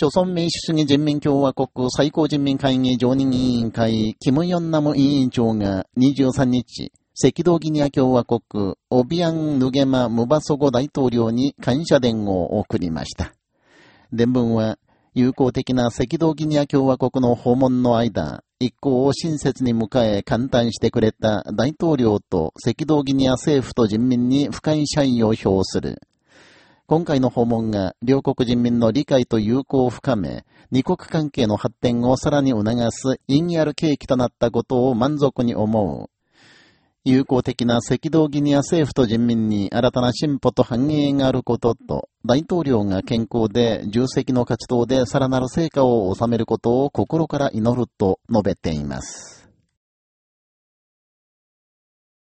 朝鮮民主主義人民共和国最高人民会議常任委員会、キム・ヨンナム委員長が23日、赤道ギニア共和国、オビアン・ヌゲマ・ムバソゴ大統領に感謝伝を送りました。伝聞は、友好的な赤道ギニア共和国の訪問の間、一行を親切に迎え歓待してくれた大統領と赤道ギニア政府と人民に深い謝意を表する。今回の訪問が両国人民の理解と友好を深め、二国関係の発展をさらに促す意義ある契機となったことを満足に思う。友好的な赤道ギニア政府と人民に新たな進歩と繁栄があることと、大統領が健康で重責の活動でさらなる成果を収めることを心から祈ると述べています。